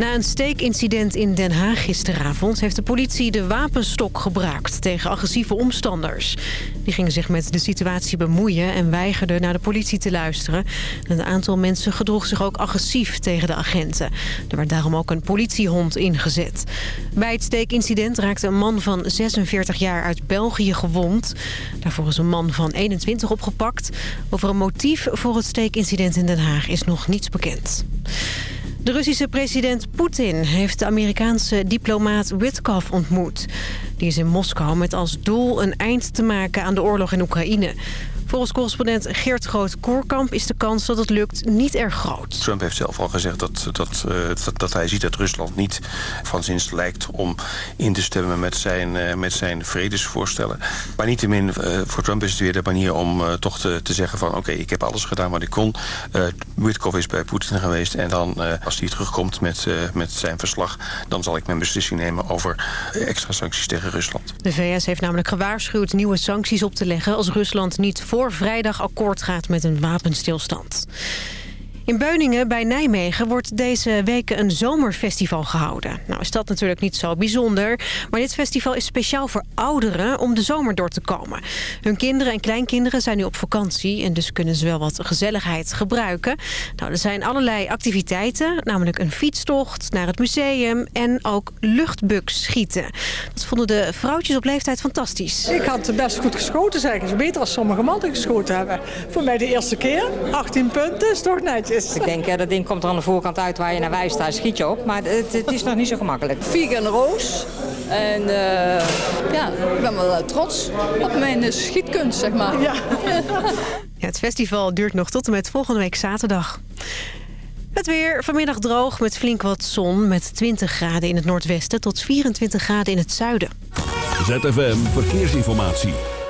Na een steekincident in Den Haag gisteravond... heeft de politie de wapenstok gebruikt tegen agressieve omstanders. Die gingen zich met de situatie bemoeien... en weigerden naar de politie te luisteren. Een aantal mensen gedroeg zich ook agressief tegen de agenten. Er werd daarom ook een politiehond ingezet. Bij het steekincident raakte een man van 46 jaar uit België gewond. Daarvoor is een man van 21 opgepakt. Over een motief voor het steekincident in Den Haag is nog niets bekend. De Russische president Poetin heeft de Amerikaanse diplomaat Witkoff ontmoet. Die is in Moskou met als doel een eind te maken aan de oorlog in Oekraïne. Volgens correspondent Geert Groot-Koerkamp is de kans dat het lukt niet erg groot. Trump heeft zelf al gezegd dat, dat, uh, dat, dat, hij ziet dat Rusland niet van zins lijkt om in te stemmen met zijn, uh, met zijn vredesvoorstellen. Maar niettemin, uh, voor Trump is het weer de manier om toch te, te zeggen van oké, okay, ik heb alles gedaan wat ik kon. Witkoff is bij Poetin geweest en dan als hij terugkomt met, met zijn verslag, dan zal ik mijn beslissing nemen over extra sancties tegen Rusland. De VS heeft namelijk gewaarschuwd nieuwe sancties op te leggen als Rusland niet voor voor vrijdag akkoord gaat met een wapenstilstand. In Beuningen bij Nijmegen wordt deze week een zomerfestival gehouden. Nou is dat natuurlijk niet zo bijzonder. Maar dit festival is speciaal voor ouderen om de zomer door te komen. Hun kinderen en kleinkinderen zijn nu op vakantie... en dus kunnen ze wel wat gezelligheid gebruiken. Nou, er zijn allerlei activiteiten. Namelijk een fietstocht naar het museum en ook luchtbugs schieten. Dat vonden de vrouwtjes op leeftijd fantastisch. Ik had best goed geschoten, zeggen Beter dan sommige mannen geschoten hebben. Voor mij de eerste keer. 18 punten is toch netjes. Ik denk, ja, dat ding komt er aan de voorkant uit waar je naar wijst, daar schiet je op. Maar het, het is nog niet zo gemakkelijk. Vegan Roos. En uh, ja, ik ben wel trots op mijn schietkunst, zeg maar. Ja. ja, het festival duurt nog tot en met volgende week zaterdag. Het weer vanmiddag droog met flink wat zon... met 20 graden in het noordwesten tot 24 graden in het zuiden. ZFM Verkeersinformatie.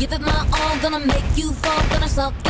give it my all, gonna make you fall, gonna suck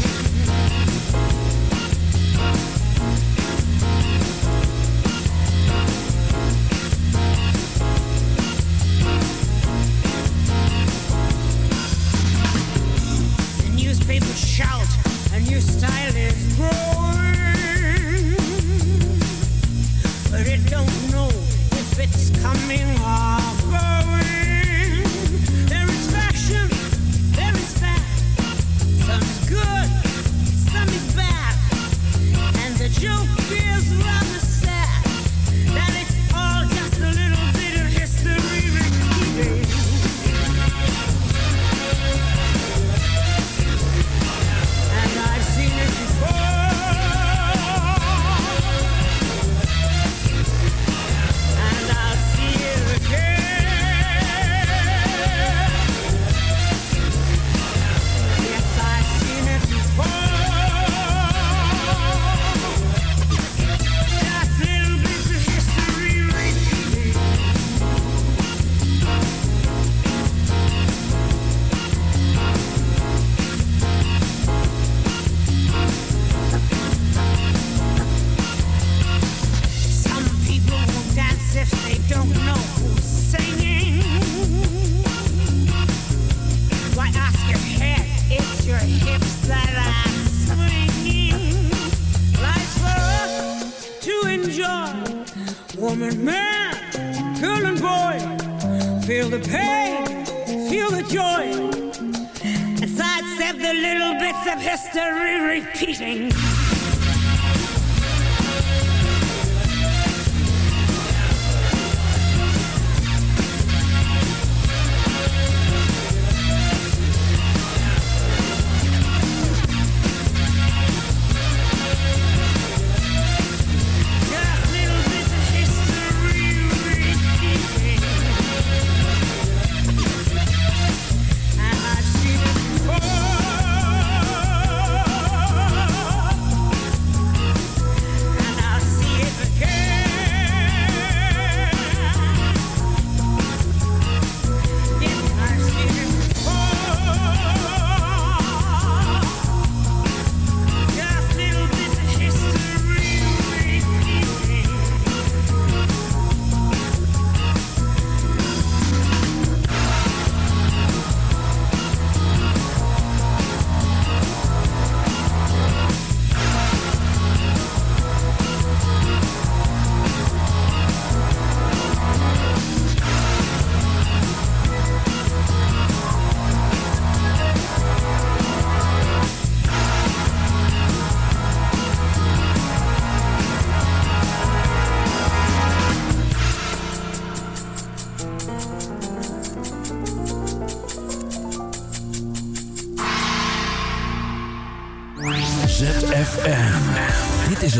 coming on.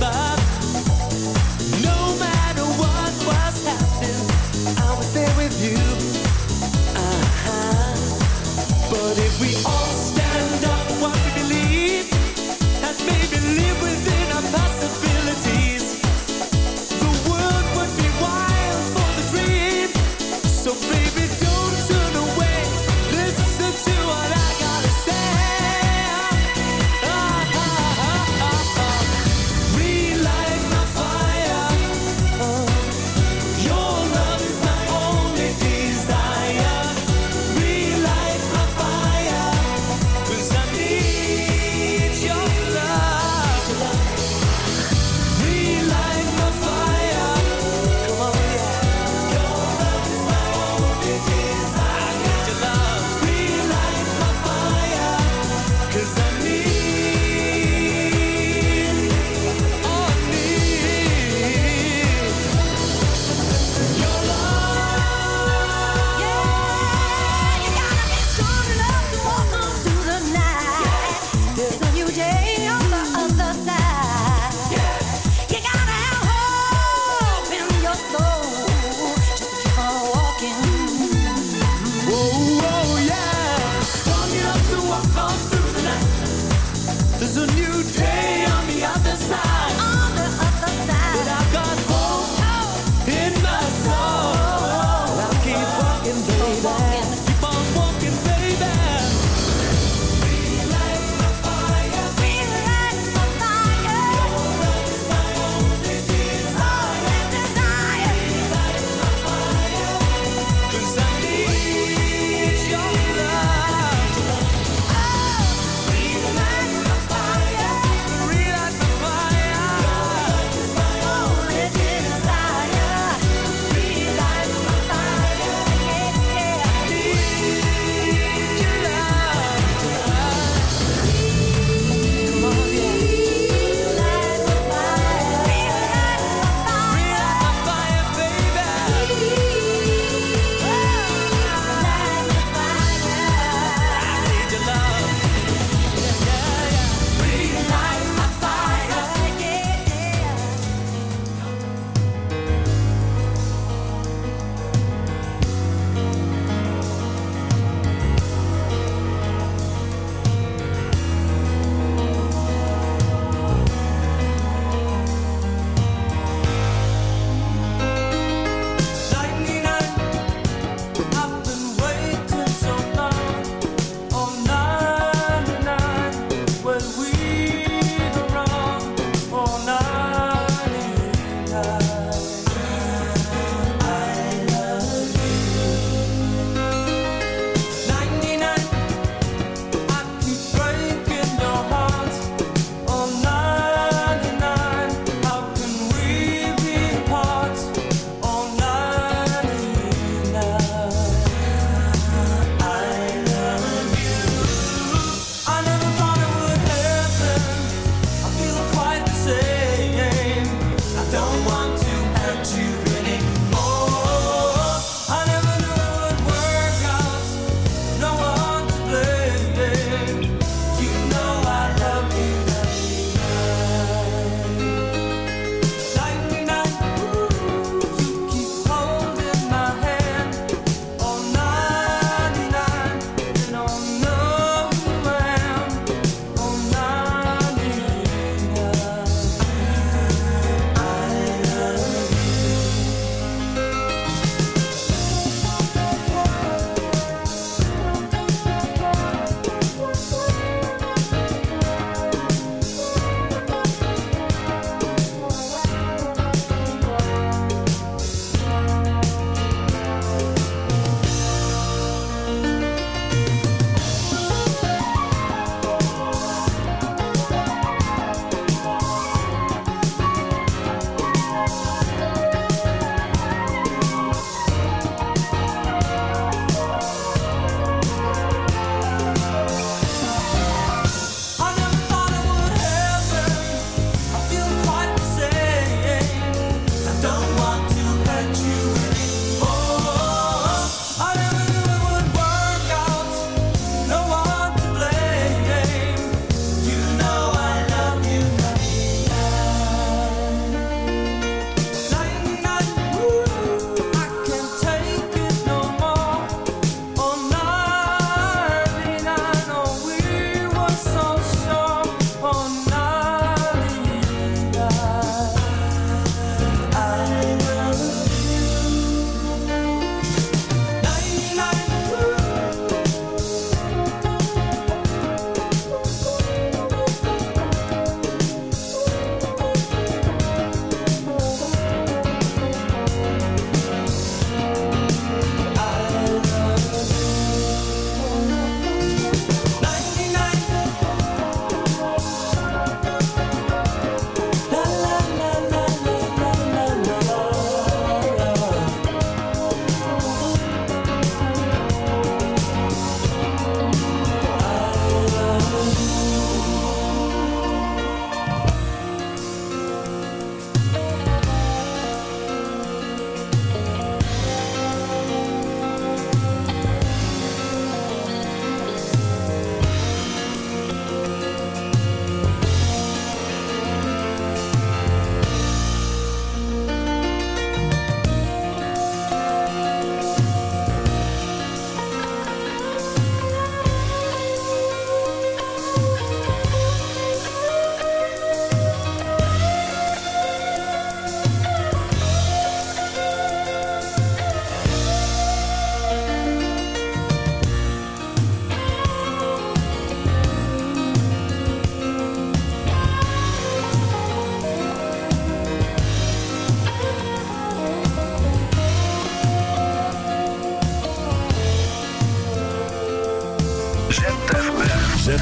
Remember?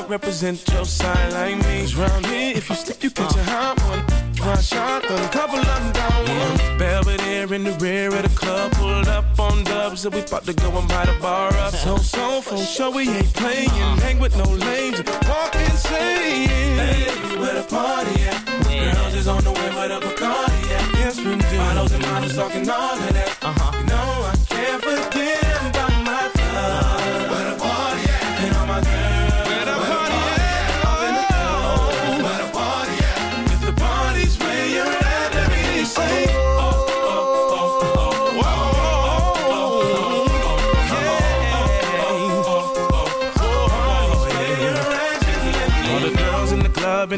Love, represent your side like me. 'Cause round here, if you slip, you catch a hot one. One shot, a couple of them down one. Belvedere in the rear of the club, pulled up on dubs, and we about to go and buy the bar up. So, so, for sure, we ain't playing. Hang with no lames, walk insane. Hey, where the party at? Girls is on the way, where the Bacardi at? Yes, we do. Models and models talking all of that. Uh-huh. You know,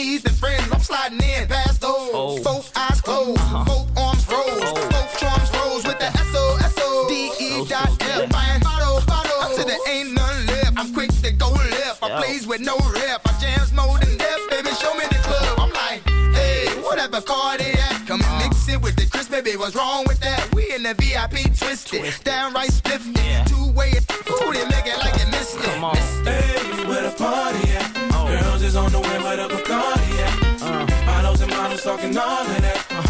enemies than friends. I'm sliding in past those. Oh. Both eyes closed, uh-huh. both arms oh. rose, both charms rose with the S O S O D E dot F. Buying bottle, bottle. Until there ain't none left. I'm quick to go left. I plays with no rep. I jams more than death, baby. Show me the club. I'm like, hey, whatever car they at. Come and mix it with the crisp, baby. What's wrong with that? We in the VIP twisted, downright spliffed. Two way, ooh, they make it like you missed it. Come on. Hey, where the party at? Oh. Girls is on the way, where the talking all of that.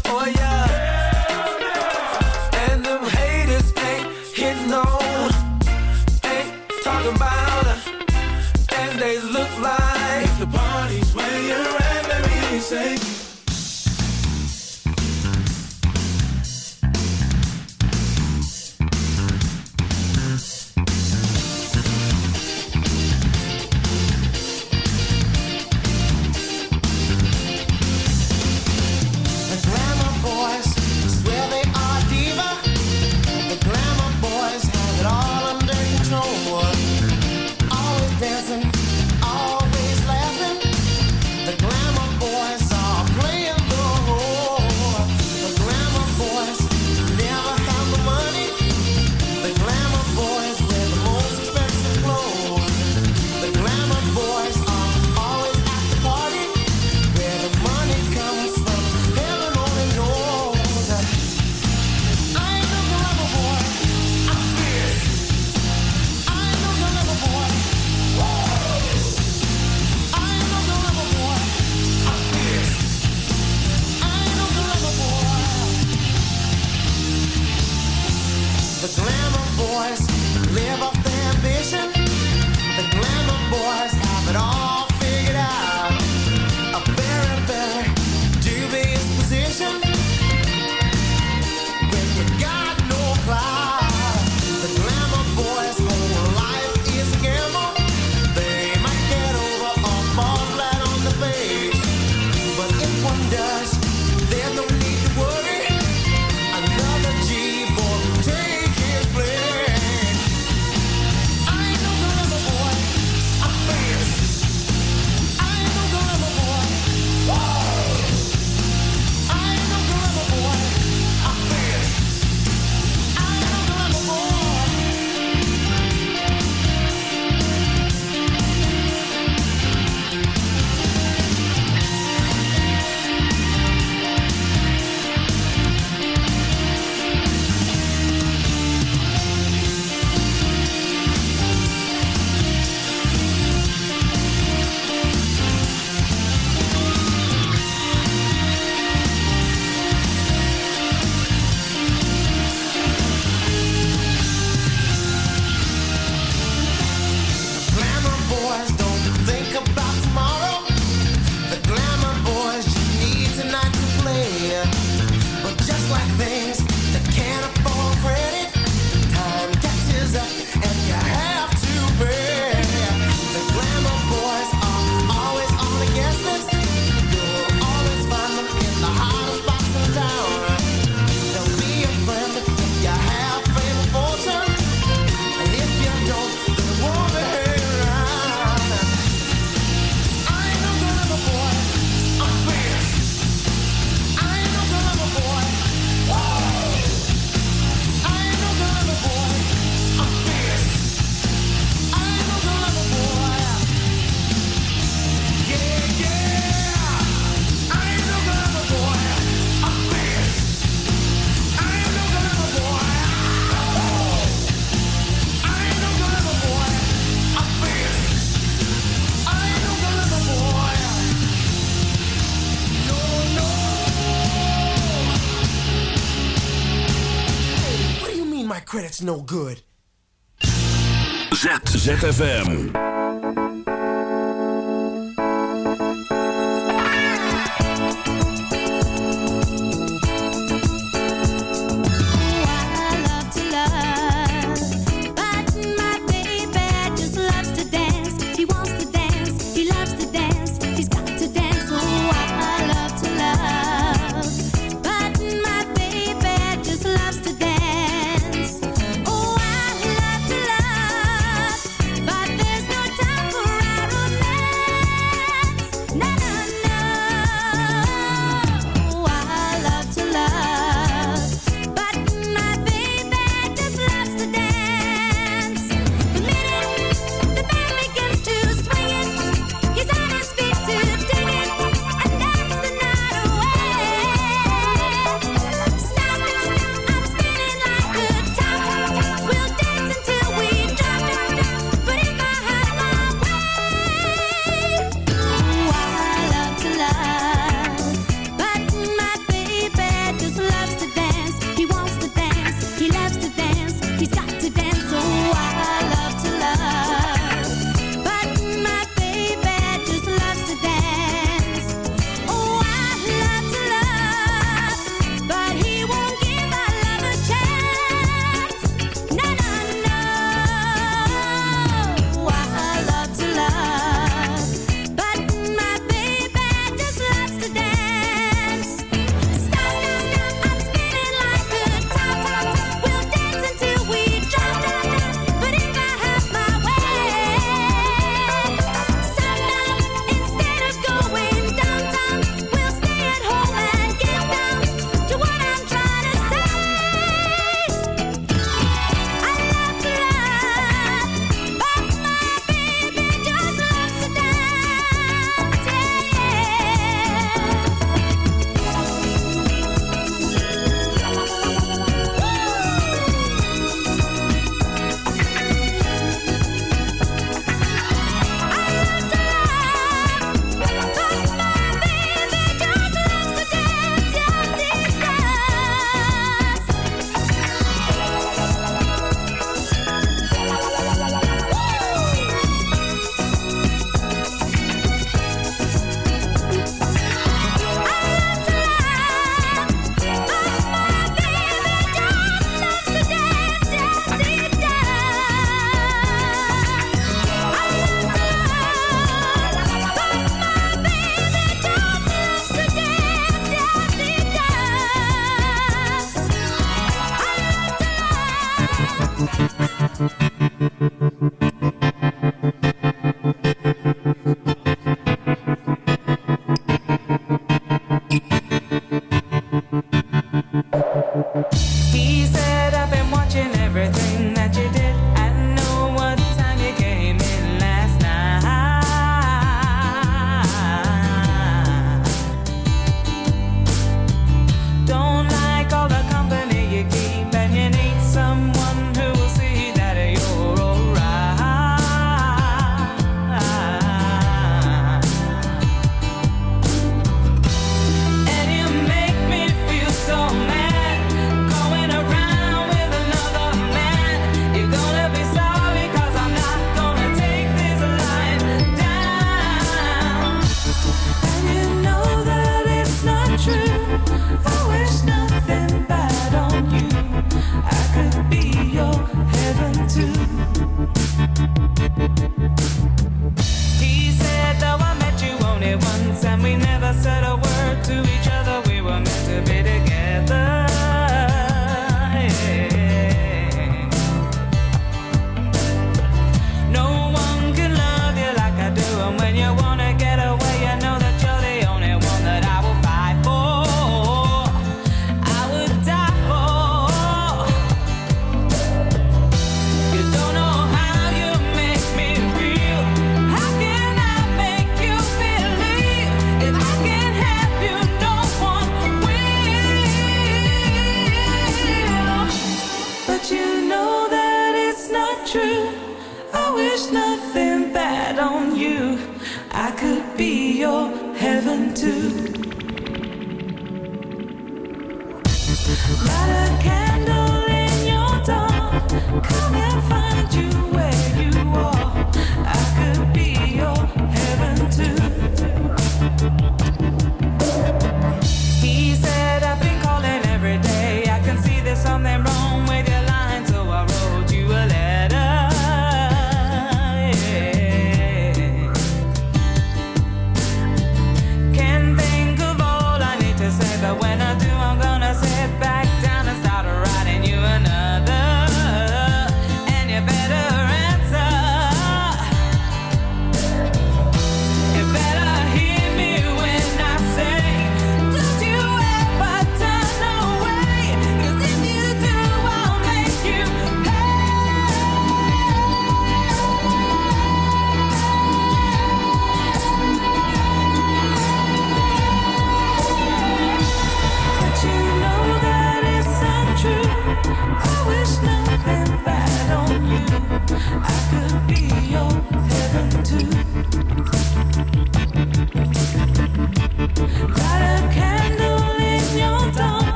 no good?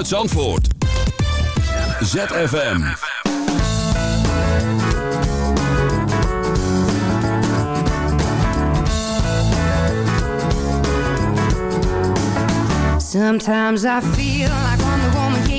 Vanuit Zandvoort. ZFM. Sometimes I feel like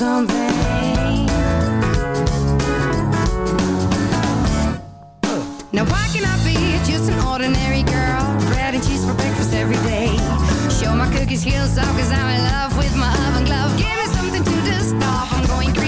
Now why can I be just an ordinary girl? Bread and cheese for breakfast every day. Show my cookie skills off cause I'm in love with my oven glove. Give me something to dust off, I'm going crazy.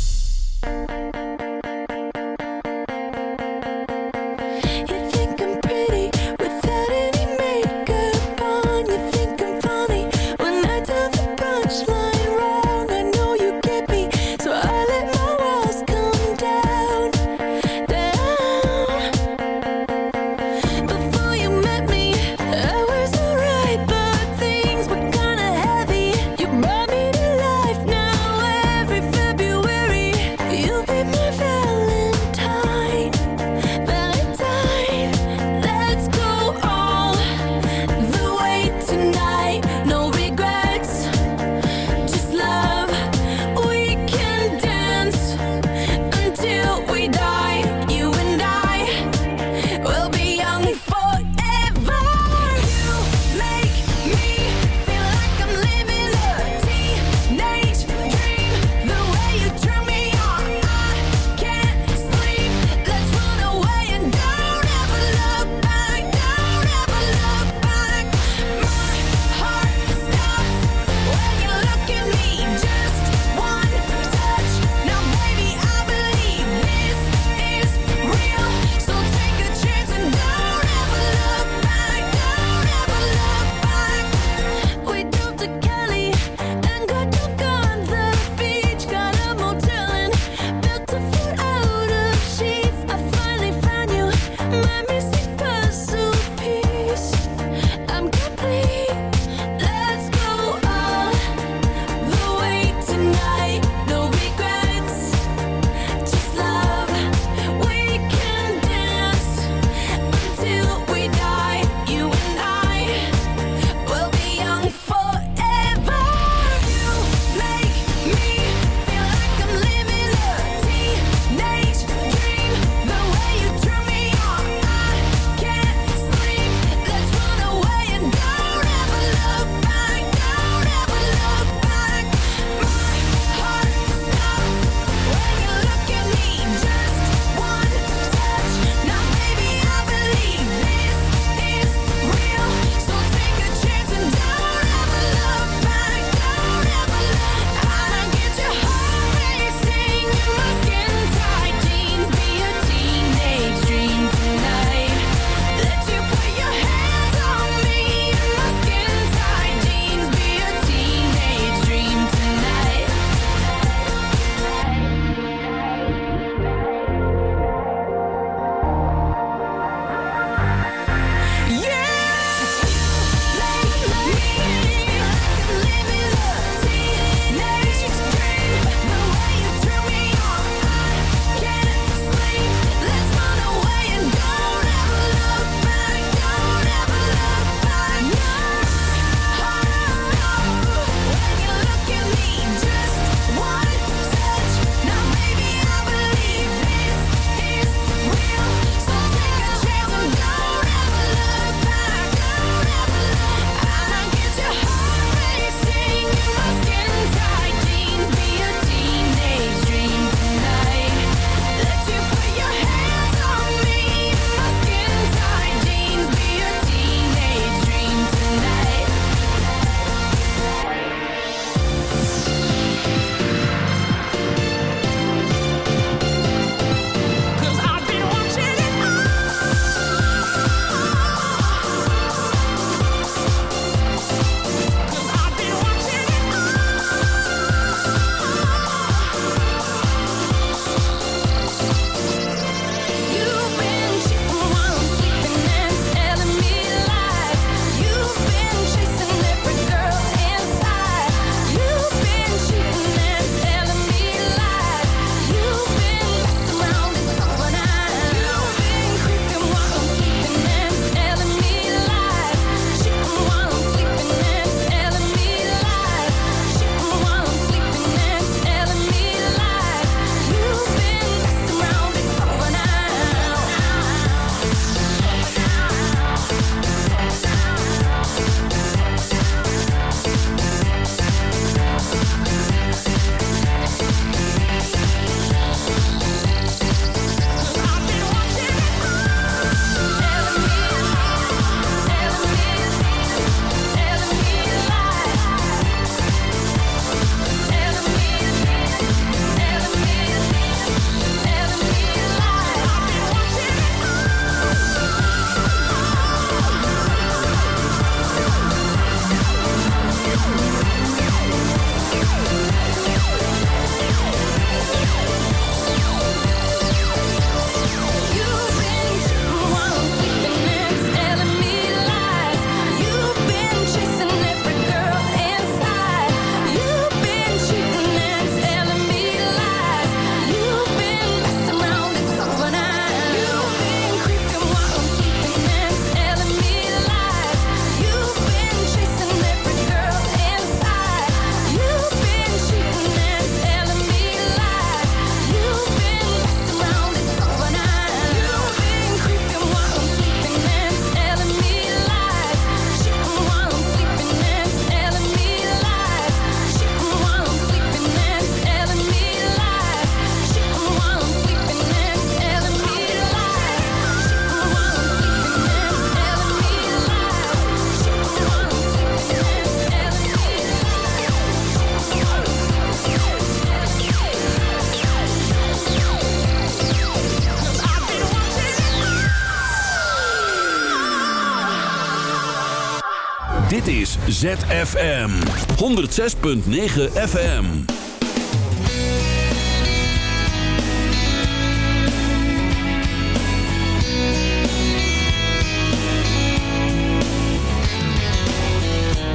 Is ZFM 106.9 FM.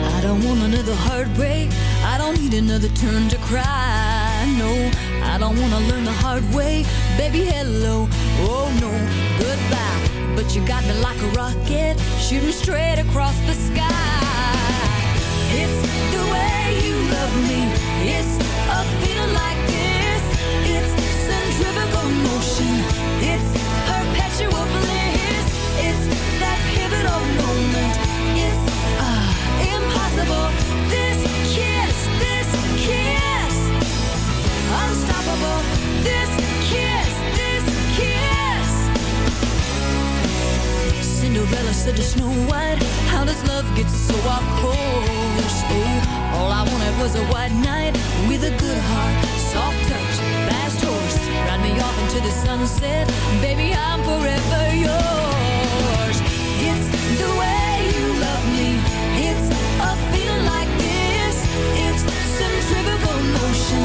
I don't want another heartbreak. I don't need another turn to cry. No, I don't want to learn the hard way. Baby, hello. Oh, no, goodbye. But you got me like a rocket, shooting straight across the sky. Cinderella said to Snow White, How does love get so off? Oh, all I wanted was a white knight with a good heart, soft touch, fast horse. Ride me off into the sunset, baby, I'm forever yours. It's the way you love me, it's a feeling like this. It's centrifugal motion,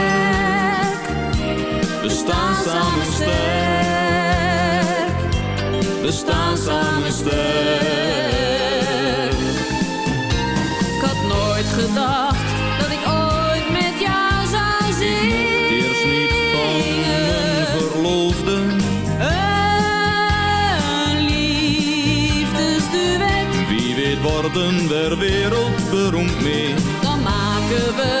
Staan samen sterk. We staan samen sterk. Ik had nooit gedacht dat ik ooit met jou zou zingen. Eerst niet van mijn verloofde. Een liefdesduet, Wie weet worden we wereldberoemd mee. dan maken we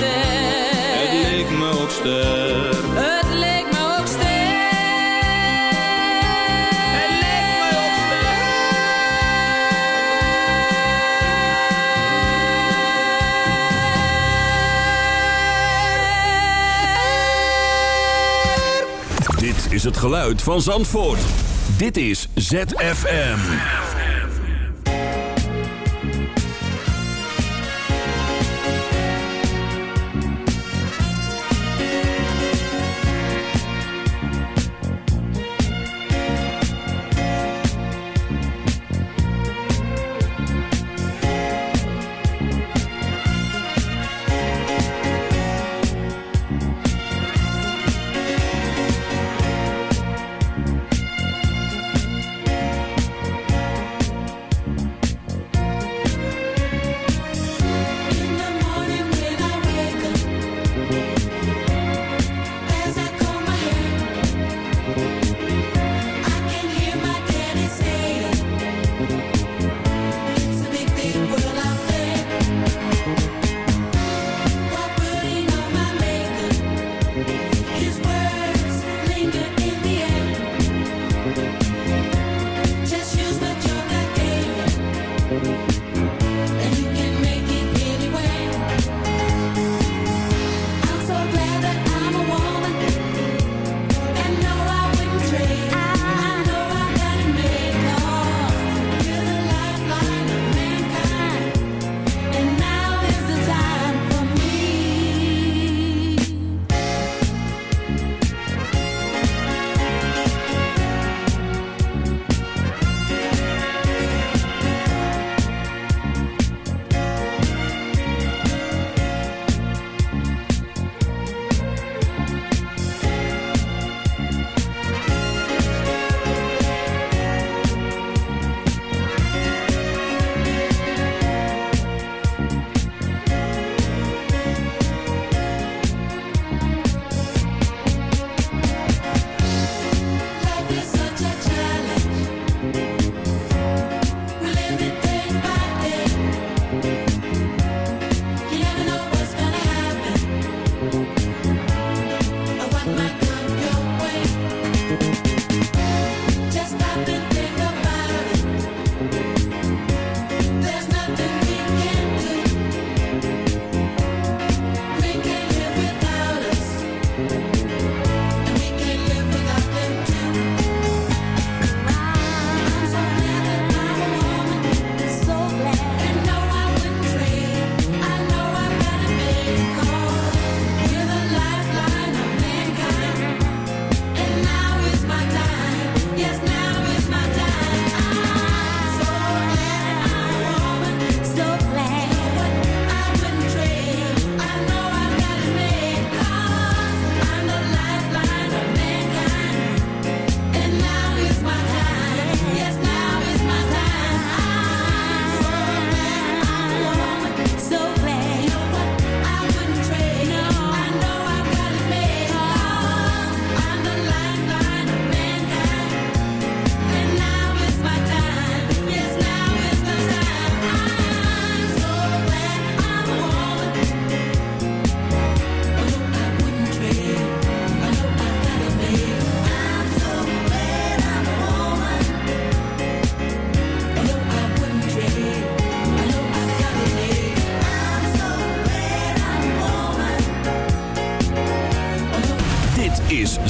Leek me ook sterk. Het leek me ook sterk. Het leek me ook sterk. Het leek me ook Dit is het geluid van Zandvoort. Dit is ZFM.